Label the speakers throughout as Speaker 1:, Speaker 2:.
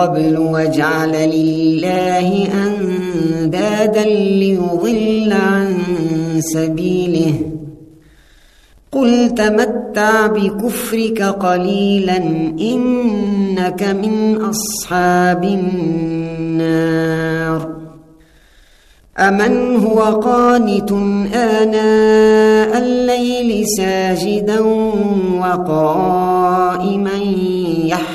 Speaker 1: قبل وجعل لله أندادا ليضل عن سبيله. قل تمتع بكفرك قليلا إنك من أصحاب النار. أمن هو قانت آناء الليل ساجدا وقائما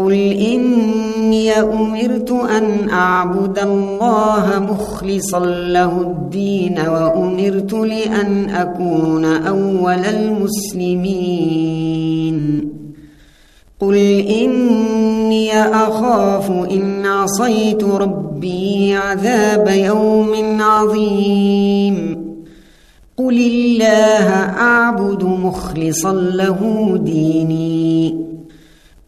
Speaker 1: قل إني أمرت أن أعبد الله مخلصا له الدين وأمرت لأن أكون أول المسلمين. قل إني أخاف إن عصيت ربي عذاب يوم عظيم. قل الله أعبد مخلصا له ديني.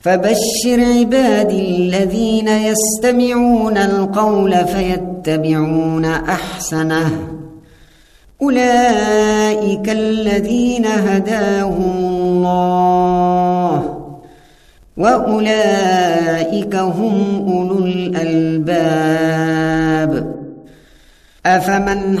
Speaker 1: فبشر عبادي الذين يستمعون القول فيتبعون أحسنه. أولئك الذين هداهم الله. وأولئك هم أولو الألباب. أفمن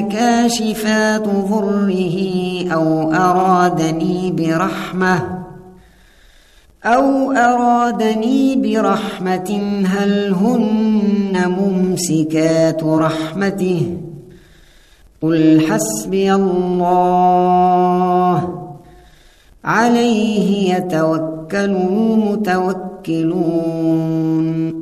Speaker 1: كاشفات ضره أو أرادني برحمة أو أرادني برحمة هل هن ممسكات رحمته قل حسبي الله عليه يتوكل المتوكلون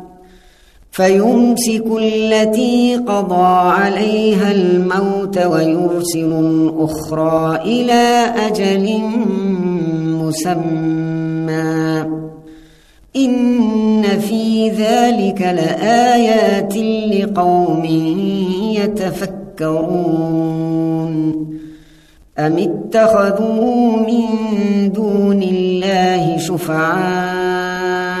Speaker 1: فيمسك التي قضى عليها الموت ويرسل الأخرى إلى أجل مسمى. إن في ذلك لآيات لقوم يتفكرون. أم اتخذوا من دون الله شفعاء؟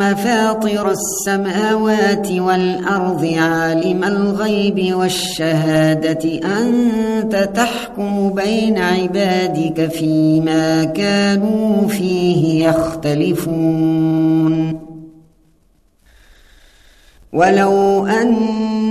Speaker 1: فاطر السماوات والأرض عالم الغيب والشهادة. أنت تحكم بين عبادك فيما كانوا فيه يختلفون. ولو أن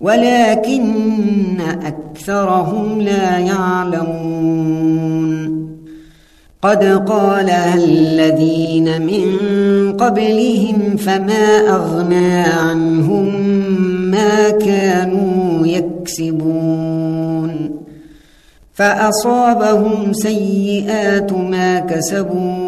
Speaker 1: ولكن أكثرهم لا يعلمون. قد قالها الذين من قبلهم فما أغنى عنهم ما كانوا يكسبون. فأصابهم سيئات ما كسبوا.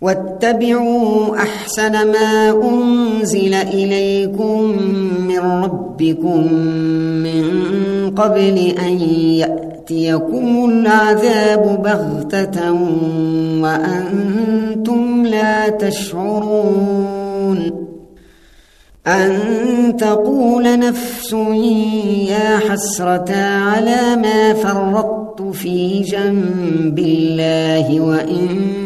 Speaker 1: واتبعوا أحسن ما أنزل إليكم من ربكم من قبل أن يأتيكم العذاب بغتة وأنتم لا تشعرون أن تقول نفس يا حسرة على ما فرطت في جنب الله وإن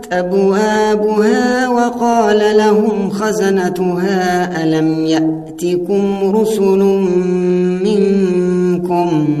Speaker 1: أبوابها وقال لهم خزنتها ألم يأتكم رسل منكم؟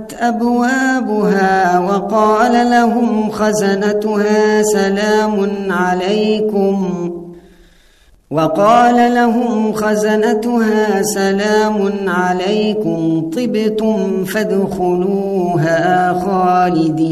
Speaker 1: أبوابها وقال لهم خزنتها سلام عليكم. وقال لهم خزنتها سلام عليكم. طبتم فادخلوها خالدين.